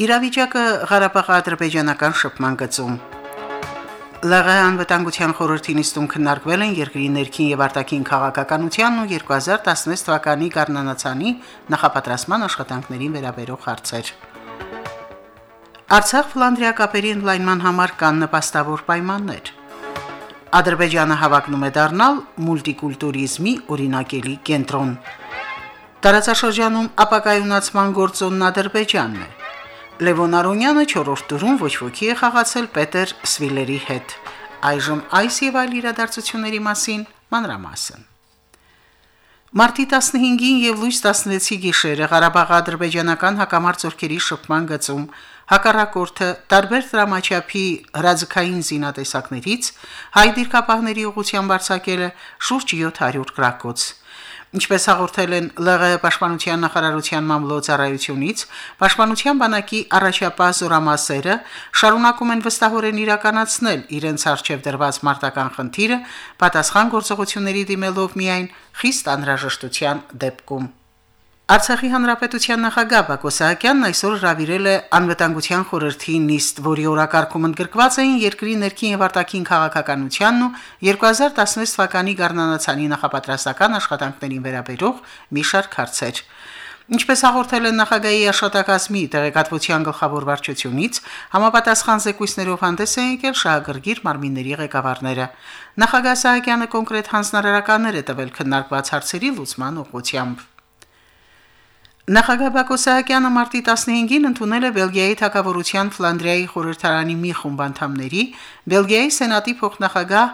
Իրավիճակը Ղարաբաղի ադրբեջանական շփման գծում։ ԼՂՀ անվտանգության խորհրդի նիստում քննարկվել են երկրի ներքին եւ արտաքին քաղաքականությանն ու 2016 թվականի Գառնանացանի նախապատրաստման աշխատանքներին վերաբերող հարցեր։ Արցախ-Ֆլանդրիա կապերի ընդլայնման համար կան նպաստավոր պայմաններ։ Ադրբեջանը հավակնում է դառնալ մուլտիկուլտուրիզմի օրինակելի կենտրոն։ Տարածաշրջանում ապակայունացման գործոնն Ադրբեջանն է։ Լևոն Արոնյանը 4-րդ տուրում ոչ ոքի է խաղացել Պետեր Սվիլերի հետ։ Այժմ այս եւ այլ իրադարձությունների մասին մանրամասն։ Մարտի 15-ին եւ լույս 16-ի գիշերը Ղարաբաղի ադրբեջանական հակամարտ ծորքերի շփման գծում հակառակորդը տարբեր դրամաչափի հրաձգային զինատեսակներից հայ դիրքապահների ուղղությամբ արձակել է շուրջ 700 գրակոց։ Ինչպես հաղորդել են ԼՂ պաշտպանության նախարարության մամլոյցարայությունից, պաշտպանության բանակի առաջապահ զորամասերը շարունակում են վստահորեն իրականացնել իրենց արժև դրված մարտական խնդիրը, պատասխան գործողությունների դիմելով միայն խիստ անհրաժեշտության դեպքում։ Արցախի հանրապետության նախագահ Բակո Սահակյանն այսօր հրավիրել է անվտանգության խորհրդի նիստ, որի օրակարգում ընդգրկված էին երկրի ներքին եւ արտաքին քաղաքականությանն ու 2016 թվականի Գառնանացանի նախապատրաստական աշխատանքներին վերաբերող մի շարք հարցեր։ Ինչպես հաղորդել են նախագահի աշխատակազմի տեղեկատվության գլխավոր վարչությունից, համապատասխան զեկույցներով հանդես են եկել շահագրգիռ մարմինների ղեկավարները։ Նախագահ Սահակյանը կոնկրետ հանձնարարականներ է տվել քննարկված հարցերի լուծման ուղղությամբ։ Նախագահ Բակո Սահակյանը մարտի 15-ին ընդունել է Բելգիայի թակավորության Ֆլանդրիայի խորհրդարանի մի խումբ անդամների, Բելգիայի սենատի փոխնախագահ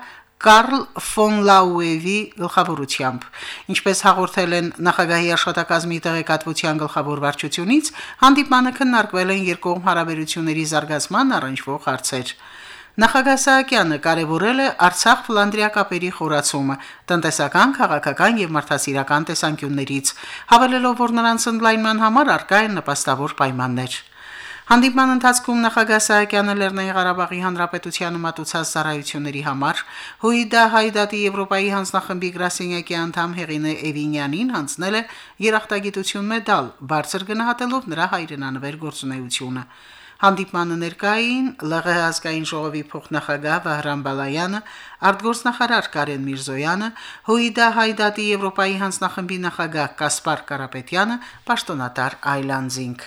Կարլ ֆոն Լաուևի գլխավորությամբ։ Ինչպես հաղորդել են նախագահի աշխատակազմի տեղեկատվության գլխավոր վարչությունից, հանդիպմանը քննարկվել են երկկողմ հարաբերությունների զարգացման առնչվող հարցեր։ Նախագահ Սահակյանը կարևորել է Արցախ-Ֆլանդրիա կապերի խորացումը տնտեսական, քաղաքական եւ մարդասիրական տեսանկյուններից, հավելելով, որ նրանց ընդլայնման համար արկա են նպաստավոր պայմաններ։ Հանդիպման ընթացքում նախագահ Սահակյանը Լեռնային Ղարաբաղի Հանրապետությանը մատուցած ծառայությունների համար Հույդա Հայդատի Եվրոպայի հանձնախմբի գրասենյակի անդամ Հեղինե Էվինյանին հանձնել է երախտագիտություն մեդալ, բարձր գնահատելով նրա հայրենանվեր գործունեությունը։ Հանդիպմանը ներկային ԼՂՀ ազգային ժողովի փոխնախագահ Վահրամ Բալայանը, արտգործնախարար Կարեն Միրզոյանը, Հույդա Հայդատի Եվրոպայի հանձնախմբի նախագահ Կասպար Կարապետյանը, պաշտոնատար Այլանդզինգ։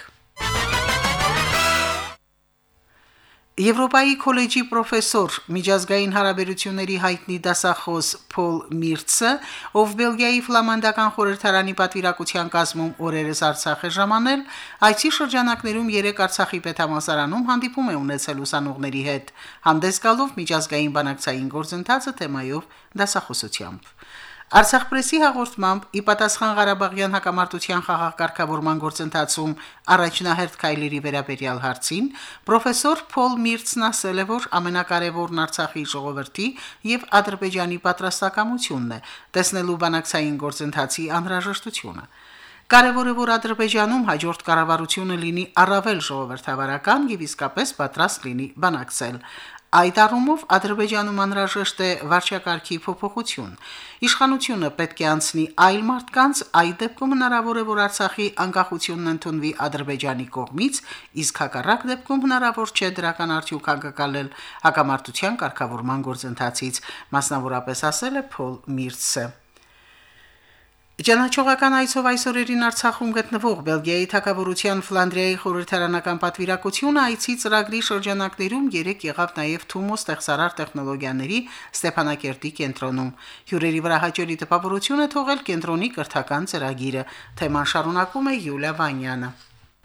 Եվրոպայի քոլեջի պրոֆեսոր միջազգային հարաբերությունների հայտնի դասախոս Փոլ Միրցը, ով Բելգիայի ֆլամանդական խորհրդարանի պատվիրակության կազմում օրերս Արցախ է ժամանել, այցի շրջանակներում երեք Արցախի պետհամասարանում հանդիպում է ունեցել ուսանողների հետ, հանդես գալով միջազգային բանակցային գործընթացը թեմայով դասախոսությամբ։ Արցախ պրեսի հաղորդմամբ ի պատասխան Ղարաբաղյան հակամարտության խաղաղ կարգավորման գործընթացում առաջնահերթ քայլերի վերաբերյալ հարցին պրոֆեսոր Փոլ Միրցն ասել է, որ ամենակարևորն Արցախի ժողովրդի եւ Ադրբեջանի պատրաստակամությունն է տեսնելու բանակցային գործընթացի անհրաժեշտությունը։ Կարևոր է, որ Ադրբեջանում հաջորդ կառավարությունը լինի առավել ժողովրդավարական եւ իսկապես պատրաստ լինի բանակցել։ Այդ առումով Ադրբեջանում անհրաժեշտ է վարչակարգի փոփոխություն։ Իշխանությունը պետք է անցնի այլ մարդկանց, այդ դեպքում հնարավոր է, որ Արցախի անկախությունն ընդունվի Ադրբեջանի կողմից, իսկ հակառակ դեպքում հնարավոր չէ դրական արդյունք անկալել հակամարտության կարգավորման գործընթացից, մասնավորապես ասել է Փոլ Միրցը։ Ճանաչողական այցով այսօրերին Արցախում գտնվող Բելգիայի թակավորության Ֆլանդրիայի խորհրդարանական պատվիրակությունը այցի ծրագրի շրջանակներում երեք եղավ նաև Թումո ստեղծարար տեխնոլոգիաների Ստեփանակերտի կենտրոնում։ Հյուրերի վրա հաջողի տպավորություն է թողել կենտրոնի կրթական ծրագիրը։ Թեման շարունակում է Յուլիա Վանյանը։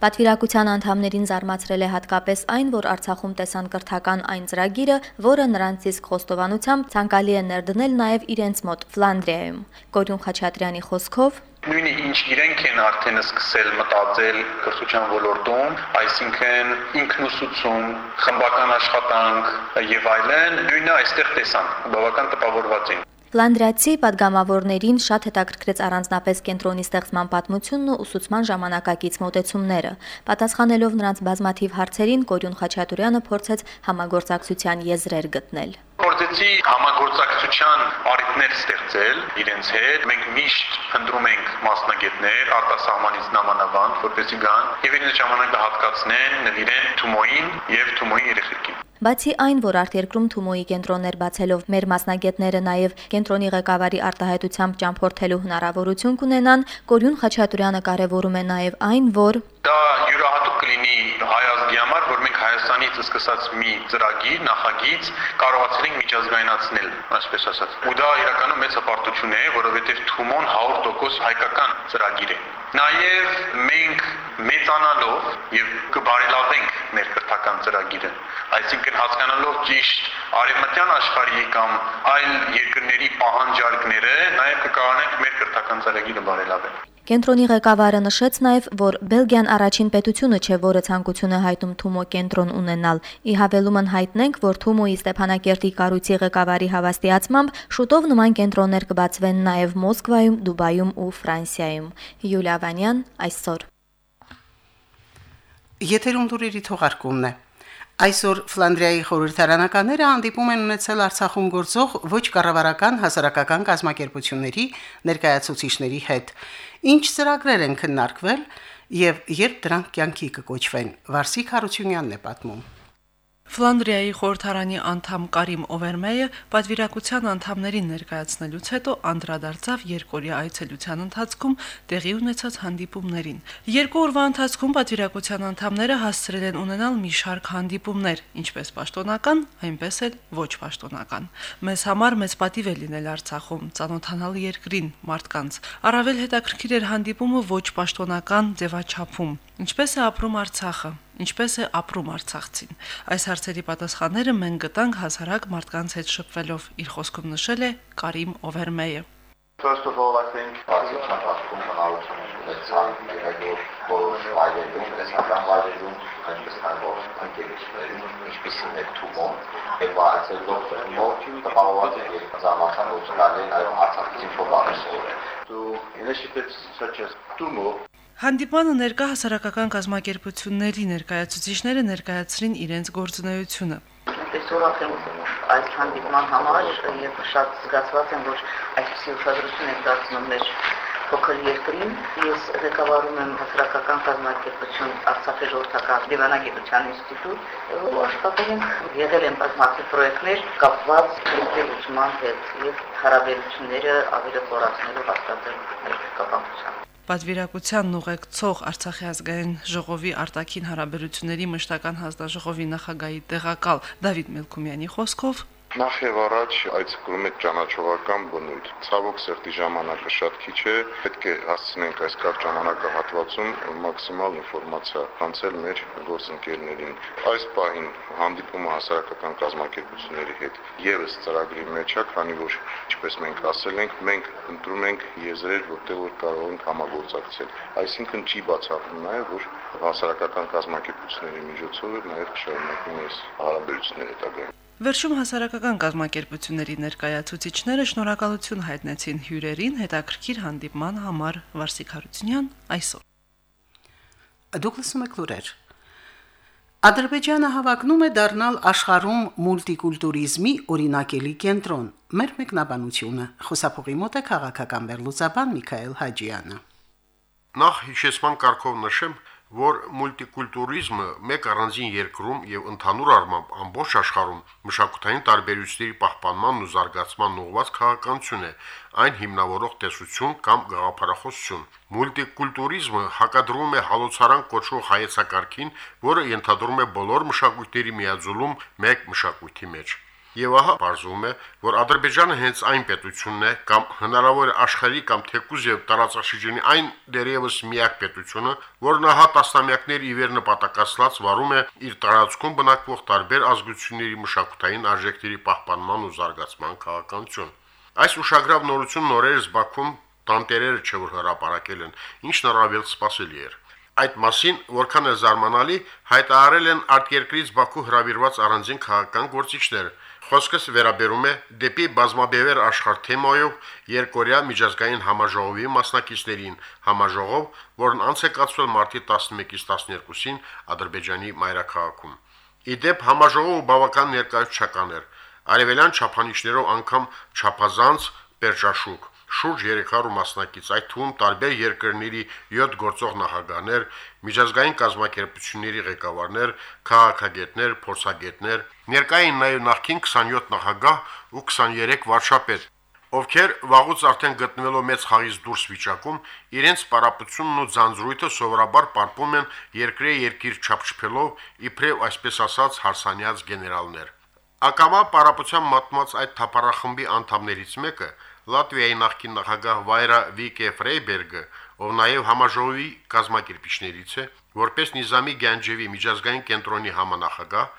Պատվիրակության անդամներին զարմացրել է հատկապես այն, որ Արցախում տեսան կրթական այն ծրագիրը, որը նրանց իսկ խոստովանությամբ ցանկալի է ներդնել նաև իրենց մոտ Ֆլանդրիայում։ Կորյուն Խաչատրյանի խոսքով նույնի ինչ իրենք են արդեն սկսել մտածել կրթության ոլորտում, այսինքն ինքնուսուցում, խմբական աշխատանք եւ այլն, նույնը այստեղ տեսան, բավական տպավորված են։ Լանդրացի падգամավորներին շատ հետաքրքրեց առանձնապես կենտրոնի ստեղծման պատմությունն ու ուսուցման ժամանակակից մոտեցումները։ Պատասխանելով նրանց բազմաթիվ հարցերին Կորյուն Խաչատուրյանը փորձեց համագործակցության եզրեր գտնել փորձեցի համագործակցության առիթներ ստեղծել իրենց հետ։ Մենք միշտ փնտրում ենք մասնագետներ, արտասահմանից նամանավանդ, որպեսզի գան եւ իրենց ժամանակը հատկացնեն նվիրեն Թումոյին եւ Թումոյի երեխեքին։ Բացի այն, որ արտերկրում Թումոյի կենտրոններ բացելով մեր մասնագետները նաև կենտրոնի ղեկավարի արտահայտությամբ ճամփորդելու հնարավորություն կունենան, Կորյուն Խաչատուրյանը կարևորում է նաև այն, որ դա յուրահատուկ կլինի հայ ազգի համար, որ մենք Հայաստանից սկսած մի ծրագիր, նախագիծ կարողացել ենք միջազգայնացնել, այսպես ասած։ Ու դա իրականում մեծ հպարտություն է, որովհետև Թումոն 100% հայկական ծրագիր է։ Նաև մենք մեծանալով եւ կբարելավենք մեր քրթական ծրագիրը, այսինքն հասկանալով ճիշտ արևմտյան աշխարհի կամ այլ երկրների պահանջարկները, նաև կկարողանանք մեր քրթական ծրագիրը բարելավել։ Կենտրոնի ղեկավարը նշեց նաև, որ Բելգիան առաջին պետությունը չէ, որը ցանկություն է հայտնում Թումո կենտրոն ունենալ։ Ի հավելումն հայտնենք, որ Թումոյի Ստեփանակերտի կառույցի ղեկավարի հավաստիացմամբ շուտով նման կենտրոններ կբացվեն նաև Մոսկվայում, Դուբայում ու Ֆրանսիայում։ Յուլիա Վանյան այսօր։ Եթերում դուրերի թողարկումն է։ Այսօր Ֆլանդրիայի խորհրդարանականները հանդիպում են ունեցել Արցախում գործող ոչ կառավարական հասարակական կազմակերպությունների ներկայացուցիչների հետ։ Ինչ ծրագրեր են քննարկվել եւ երբ դրանք կյանքի կկոչվեն։ Վարսիկ Հարությունյանն է պատմում։ Ֆլանդրիայի խորհրդարանի անդամ Կարիմ Օվերմեյը պատվիրակության անդամներին ներկայացնելուց հետո անդրադարձավ երկորյա այցելության ընթացքում տեղի ունեցած հանդիպումներին։ Երկու օրվա ընթացքում պատվիրակության անդամները հասցրել են ունենալ մի շարք հանդիպումներ, ինչպես պաշտոնական, այնպես էլ ոչ պաշտոնական։ Մեզ համար մեծ պատիվ է լինել Արցախում, ծանոթանալ երկրին, մարդկանց։ Առավել հետաքրքիր էր հանդիպումը ոչ պաշտոնական ձևաչափում։ Ինչպես է ապրում Արցախը, ինչպես է ապրում Արցախցին։ Այս հարցերի պատասխանները մենք գտանք հասարակ մարդկանց հետ շփվելով, իր խոսքում նշել է Կարիմ Օվերմեյը։ First of all, I think Pakistan պատկում հնարություն ունեցան դերակով բոլոր այլերում, տեսական վայրերում, այնպես նաև ընկերություններում, ինչպիսին է Թումոն, եւ այցելող Թումոն տպավորված է զամախան Արցախից ինչ-որ բաներ սովորել։ To initiatives such as Tumo Հանդիպանը ներկա հասարակական կազմակերպությունների ներկայացուցիչները ներկայացրին իրենց գործունեությունը։ Ես ուրախ եմ այս հանդիպման համար եւ շատ զգացված եմ, որ այսպիսի ուշադրություն եք դարձնում մեր փոքր երկրին։ Ես ղեկավարում եմ հասարակական կազմակերպություն Արցախի ժողովրդական դիվանագիտության ինստիտուտ, ու աշխատել ենք եղել են բազմաթիվ պրոյեկտներ կապված լուսման հետ եւ հարաբերությունները ավելի խորացնելու հաստատելու կապակցությամբ Պատվիրակությանն ուղեկցող Արցախի ազգային ժողովի արտաքին հարաբերությունների մշտական հանձնաժողովի նախագահի տեղակալ Դավիթ Մելքումյանի խոսքով Նախ եւ առաջ այցելում եք ճանաչողական բնույթ։ Ցավոք սրտի ժամանակը շատ քիչ է, պետք է հասցնենք այս կարճ ժամանակահատվածում մաքսիմալ ինֆորմացիա հանցել մեր գործընկերներին։ Այս պահին հանդիպումը հասարակական կազմակերպությունների հետ եւս ծրագրի մեջ է, քանի որ ինչպես մենք ասել ենք, մենք ընտրում ենք եզրեր, որտեղ որ կարող ենք համագործակցել։ Այսինքն չի բացառվում նաեւ, որ հասարակական կազմակերպությունների միջոցով նաեւ շարունակում այս հարաբերությունները հետագայում Վերջում հասարակական կազմակերպությունների ներկայացուցիչները շնորհակալություն հայտնեցին հյուրերին հետաքրքիր հանդիպման համար Վարսիկ Հարությունյան այսօր։ Դուք լսում եք լուրեր։ Ադրբեջանը հավակնում է դառնալ աշխարհում մուլտիկուլտուրիզմի օրինակելի կենտրոն։ Մեր մեկնաբանությունը խոսափողի մոտ է քաղաքական վերլուծաբան Միքայել Հաջյանը։ Նախ հիշեցման կարգով նշեմ, որ մուլտիկուլտուրիզմը մեկ առանձին երկրում եւ ընդհանուր առմամբ ամբողջ աշխարհում մշակութային տարբերությունների պահպանման ու զարգացման ուղղված քաղաքականություն է, այն հիմնավորող տեսություն կամ գաղափարախոսություն։ Մուլտիկուլտուրիզմը հակադրում է հալոցարան կոչվող հայեցակարգին, որը ենթադրում է բոլոր մշակույթների միաձուլում մեկ մշակույթի մեջ։ Եվ ահա բարձվում է, որ Ադրբեջանը հենց այն պետությունն է կամ հնարավոր է աշխարհի կամ թեկուզ եւ տարածաշրջանի այն դերևս միակ պետությունը, որն ահա տասնամյակներ ի վեր նպատակասլաց վարում է իր տարածքում բնակվող տարբեր ազգությունների մշակութային արժեքների պահպանման ու զարգացման քաղաքականություն։ Այս ուշագրավ նորությունն օրերս Բաքվում տանտերերը չէ որ հրապարակել են, ինչն առավել սпасելի էր։ Այդ մասին, որքան է զարմանալի, հայտարարել են արտերկրից Բաքու հրավիրված առանձին քաղաքական գործիչներ, Խոսքս վերաբերում է դեպի բազմաբևեր աշխարհ թեմայով երկորյա միջազգային համաժողովի մասնակիցներին, համաժողով, որն անց է կացվել մարտի 11-ից 12-ին Ադրբեջանի մայրաքաղաքում։ Իդեպ համաժողովը բավական ներկայացչական էր։ Արևելյան չափանիշներով անգամ չափազանց պերճաշուկ շուրջ 300 մասնակից, այդ թվում տարբեր երկրների 7 գործող նախագահներ, միջազգային կազմակերպությունների ղեկավարներ, քաղաքագետներ, փորձագետներ, ներկային նաև նախկին 27 նախագահ ու 23 վարչապետ, ովքեր վաղուց արդեն գտնվելով մեծ խաղից դուրս վիճակում, իրենց պարապությունն ու ձանձրույթը սովորաբար պարպում են երկրի երկիր չափչփելով, իբրև այսպես ասած հարսանյաց գեներալներ։ Ակամա պարապության մատնված այդ թափառախմբի անդամներից մեկը Լատվիայի նախկին նախագահ Վայրա Վիկե Ֆրեյբերգը, ով նաև համաժողովի կազմակերպիչներից է, որպես Նիզամի Գանջևի միջազգային կենտրոնի համանախագահ,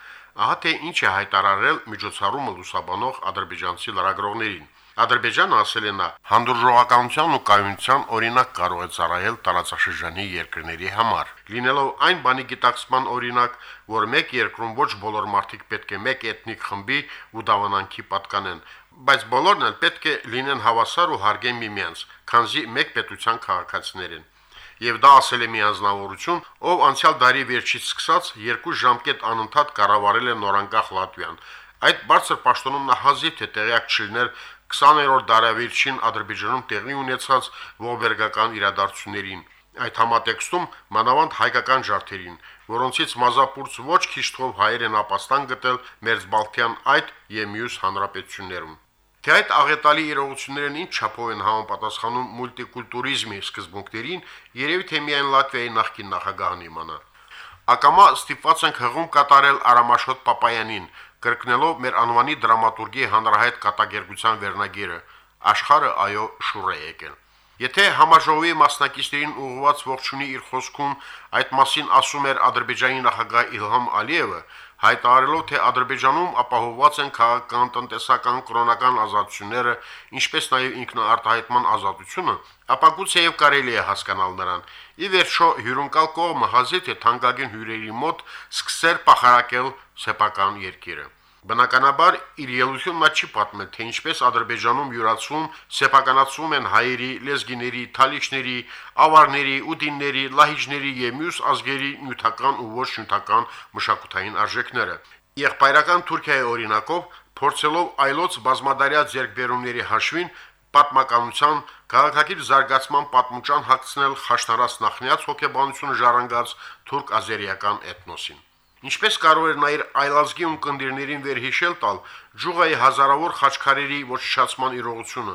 ահա թե ինչ է հայտարարել միջոցառումը լուսաբանող ադրբեջանցի լրագրողներին։ Ադրբեջանը ասել է նա հանդուրժողականության ու կայունության օրինակ կարող է ծառայել տարածաշրջանի երկրների համար, լինելով այն բանի գիտակցման օրինակ, որ մեկ երկրում ոչ բոլոր մարդիկ պետք է մեկ էթնիկ խմբի ու դավանանքի պատկանեն, բայց բոլորն էլ պետք է լինեն հավասար ու հարգեն միմյանց, քանզի մեկ պետության քաղաքացիներ են։ Եվ դա ասել է մի անznավորություն, ով անցյալ դարի վերջից սկսած երկու ժամկետ անընդհատ կառավարել է նորանկախ Լատվիան։ Այդ բարձր պաշտոնում նա հազիվ թե տեղյակ չլիներ 20-րդ դարավերջին Ադրբեջանում տեղի ունեցած ողբերգական իրադարձություններին։ Այդ համատեքստում մանավանդ հայկական ջարդերին, որոնցից մազապուրց ոչ քիչ թվով հայեր են ապաստան գտել Մերձբալթյան այդ եւ մյուս հանրապետություններում։ Թե այդ աղետալի իրողություններն ինչ չափով են համապատասխանում մուլտիկուլտուրիզմի սկզբունքներին, երևի թե միայն Լատվիայի նախկին նախագահն իմանա։ Ակամա ստիպված ենք հղում կատարել Արամաշոտ Պապայանին, կրկնելով մեր անվանի դրամատուրգի հանրահայտ կատակերգության վերնագիրը։ Աշխարը այո շուռ է եկել։ Եթե համաժողովի մասնակիցներին ուղղված ողջունի իր խոսքում այդ մասին ասում էր Ադրբեջանի նախագահ Իլհամ Ալիևը, հայտարարելով, թե Ադրբեջանում ապահովված են քաղաքական, տնտեսական, կրոնական ազատությունները, ինչպես նաև ինքնաարտահայտման ազատությունը, ապա գուցեև կարելի է հասկանալ նրան։ Ի վերջո հյուրընկալ կողմը հազիվ թե թանկագին հյուրերի մոտ սկսեր պախարակել սեփական երկիրը։ Բնականաբար իր ելույթում նա չի պատմել, թե ինչպես Ադրբեջանում յուրացում սեփականացվում են հայերի, լեզգիների, թալիչների, ավարների, ուդինների, լահիջների եւ մյուս ազգերի նյութական ու ոչ նյութական մշակութային արժեքները։ Եղբայրական Թուրքիայի օրինակով փորձելով այլոց բազմադարյա ձերբերումների հաշվին պատմականության քաղաքակիր զարգացման պատմուճան հացնել խաշնարած նախնյաց հոգեբանությունը ժառանգած թուրք-ազերիական էթնոսին։ Ինչպես կարող էր նա իր այլազգի ունկնդիրներին վերհիշել տալ Ջուղայի հազարավոր խաչքարերի ոչնչացման իրողությունը,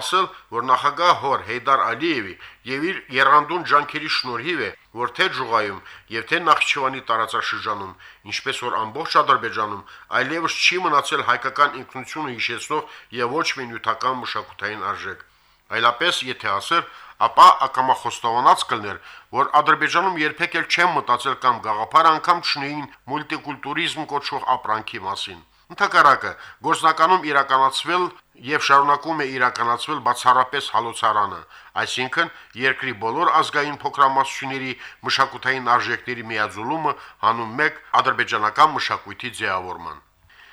ասել, որ նախագահ հոր Հեյդար Ալիևի եւ իր երանդուն ջանքերի շնորհիվ է, որ թե Ջուղայում եւ թե Նախճիվանի տարածաշրջանում, ինչպես որ ամբողջ Ադրբեջանում այլևս չի մնացել հայկական ինքնությունը հիշեցնող եւ ոչ մի նյութական մշակութային արժեք այլապես եթե ասեր, ապա ակամախոստովանած կլներ, որ Ադրբեջանում երբեք էլ չեն մտածել կամ գաղափար անգամ չունեին մուլտիկուլտուրիզմ կոչվող ապրանքի մասին։ Ընթակարակը գործնականում իրականացվել եւ շարունակում է իրականացվել բացառապես հալոցարանը, այսինքն երկրի բոլոր ազգային փոքրամասնությունների մշակութային արժեքների միաձուլումը հանուն մեկ ադրբեջանական մշակույթի ձևավորման։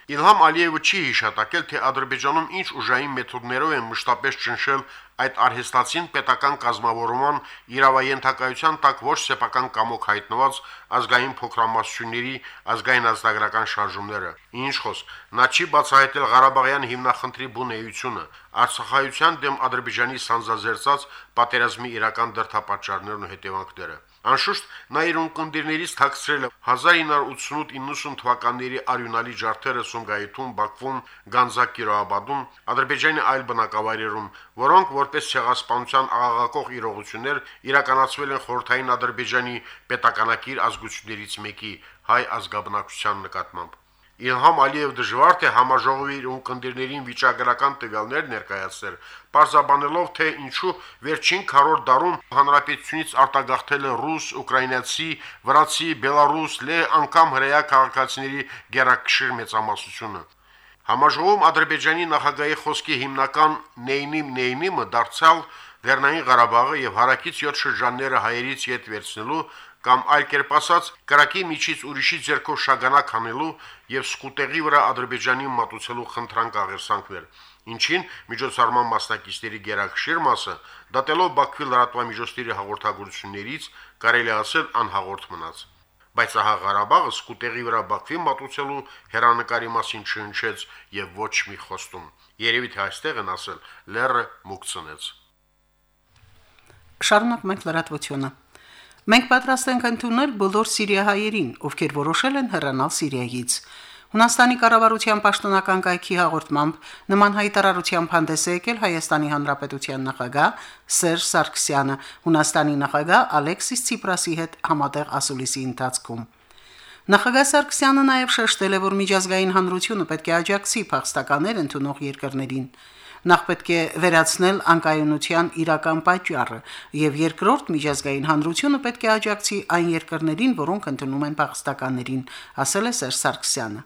Իլհամ Ալիևը չի հիշատակել, թե Ադրբեջանում ինչ ուժային մեթոդներով են մշտապես ճնշել այդ արհեստացին պետական կազմավորման իրավայենթակայության տակ ոչ սեփական կամոք հայտնված ազգային փոքրամասնությունների ազգային ազգագրական շարժումները։ Ինչ խոսք, նա չի բացահայտել Ղարաբաղյան հիմնախնդրի բունեությունը, Արցախայության դեմ Ադրբեջանի սանձազերծած պատերազմի իրական դրդապատճառներն ու հետևանքները։ Անշուշտ նա իր ունկնդիրներից թաքցրել է 1988-90 թվականների արյունալի ջարդերը Սումգայիթում, Բաքվում, Գանձակ Կիրոաբադում, Ադրբեջանի այլ բնակավայրերում, որոնք որպես ցեղասպանության աղաղակող իրողություններ իրականացվել են խորթային Ադրբեջանի պետականակիր ազգություններից մեկի հայ ազգաբնակության նկատմամբ։ Իլհամ Ալիև դժվար թե համաժողովի իր ունկնդիրներին վիճակագրական տվյալներ ներկայացներ, բարձաբանելով թե ինչու վերջին քառորդ դարում հանրապետությունից արտագաղթել են ռուս, ուկրաինացի, վրացի, բելարուս, լե անգամ հրեա քաղաքացիների գերակշիռ մեծամասնությունը։ Համաժողովում Ադրբեջանի նախագահի խոսքի հիմնական նեյնիմ նեյնիմը դարձյալ Լեռնային Ղարաբաղը եւ հարակից 7 շրջանները հայերից յետ վերցնելու կամ այլ կերպ ասած, կրակի միջից ուրիշի ձեռքով շագանակ անելու եւ սկուտեղի վրա Ադրբեջանի մատուցելու խնդրանք աղերսանքներ, ինչին միջոցառման մասնակիցների գերակշիռ մասը, դատելով Բաքվի լրատվամիջոցների հաղորդագրություններից, կարելի ասել անհաղորդ մնաց բայց ահա Ղարաբաղը սկուտեղի վրա Բաքվի մատուցելու հերանեկարի մասին չհնչեց եւ ոչ մի խոստում։ Երևի թե այստեղ են ասել լերը մուկցնեց։ Շարունակ մենք լրատվությունը։ Մենք պատրաստ ենք ընդունել բոլոր սիրիահայերին, ովքեր որոշել են հեռանալ Սիրիայից։ Հունաստանի կառավարության պաշտոնական կայքի հաղորդմամբ նման հայտարարությամբ հանդես է եկել Հայաստանի Հանրապետության նախագահ Սերժ Սարգսյանը Հունաստանի նախագահ Ալեքսիս Ցիպրասի հետ համատեղ ասուլիսի ընթացքում։ Նախագահ Սարգսյանը նաև շեշտել է, որ միջազգային հանրությունը պետք է աջակցի փախստականներ ընդունող երկրներին։ Նախ պետք է վերացնել անկայունության իրական պատճառը, եւ երկրորդ միջազգային հանրությունը պետք է աջակցի այն երկրներին, որոնք ընդունում են փախստականներին, ասել է Սերժ Սարգսյանը։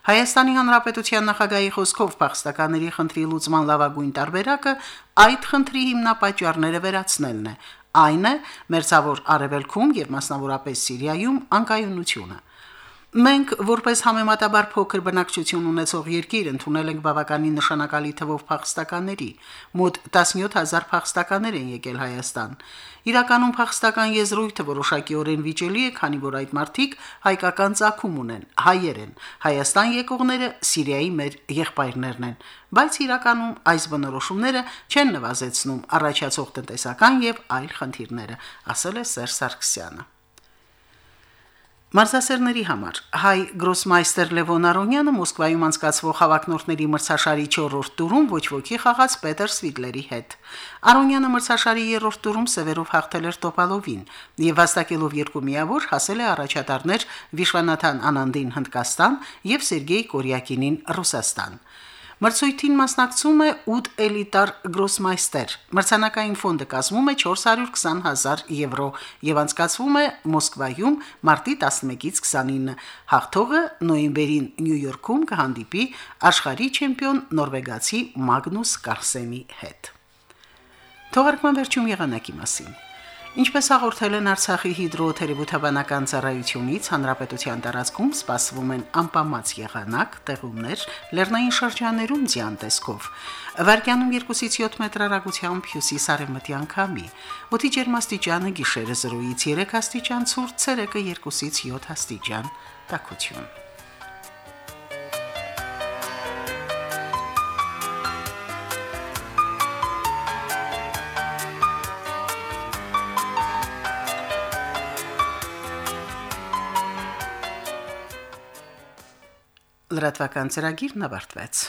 Հայաստանի Հանրապետության նախագահի խոսքով փախստականների խնդրի լուծման լավագույն տարբերակը այդ խնդրի հիմնապատճառները վերացնելն է։ Այն է մերձավոր արևելքում եւ մասնավորապես Սիրիայում անկայունությունը։ Մենք որպես համեմատաբար փոքր բնակչություն ունեցող երկիր ընդունել ենք բավականին նշանակալի թվով փախստականների։ Մոտ 17000 փախստականներ են եկել Հայաստան։ Իրականում փախստական եզրույթը որոշակիորեն վիճելի է, քանի որ այդ մարդիկ հայկական ցակում ունեն, հայեր են։ Հայաստան եկողները Սիրիայի մեր եղբայրներն են, բայց իրականում այս բնորոշումները չեն նվազեցնում առաջացող տնտեսական եւ այլ խնդիրները, ասել է Սերժ Սարգսյանը։ Մարզասերների համար. Հայ գրոսմայստեր Լևոն Արոնյանը Մոսկվայում անցկացվող հավաքնորդների մրցաշարի 4-րդ տուրում ոչ ոքի խաղաց Պետեր Սվիդլերի հետ։ Արոնյանը մրցաշարի 3-րդ տուրում սևերով հաղթել էր Տոպալովին եւ վաստակելով երկու միավոր հասել է առաջատարներ Վիշվանաթան Անանդին Հնդկաստան եւ Սերգեյ Կորյակինին Ռուսաստան։ Մրցույթին մասնակցում է 8 էլիտար գրոսմայստեր։ Մրցանակային ֆոնդը կազմում է 420.000 եվրո եւ անցկացվում է Մոսկվայում մարտի 11-ից 29։ Հաղթողը նոյեմբերին Նյու Յորքում կհանդիպի աշխարհի չեմպիոն նորվեգացի Մագնուս Կարսենի հետ։ Թողարկման վերջում եղանակի մասին։ Ինչպես հաղորդել են Արցախի հիդրոթերապևտաբանական ծառայությունից, հանրապետության տարածքում սպասվում են անպամած եղանակ, տեղումներ, լեռնային շրջաներում ձյան տեսքով։ Վարկյանում 2-ից 7 մետր հեռագությամբ հյուսիս-արևմտյան քամի։ Օդի ջերմաստիճանը գիշերը 0-ից 3 աստիճան, ցուրտ ցերեկը 2-ից 7 աստիճան։ Տակություն։ լրատվական ծրագիրն ավարտվեց։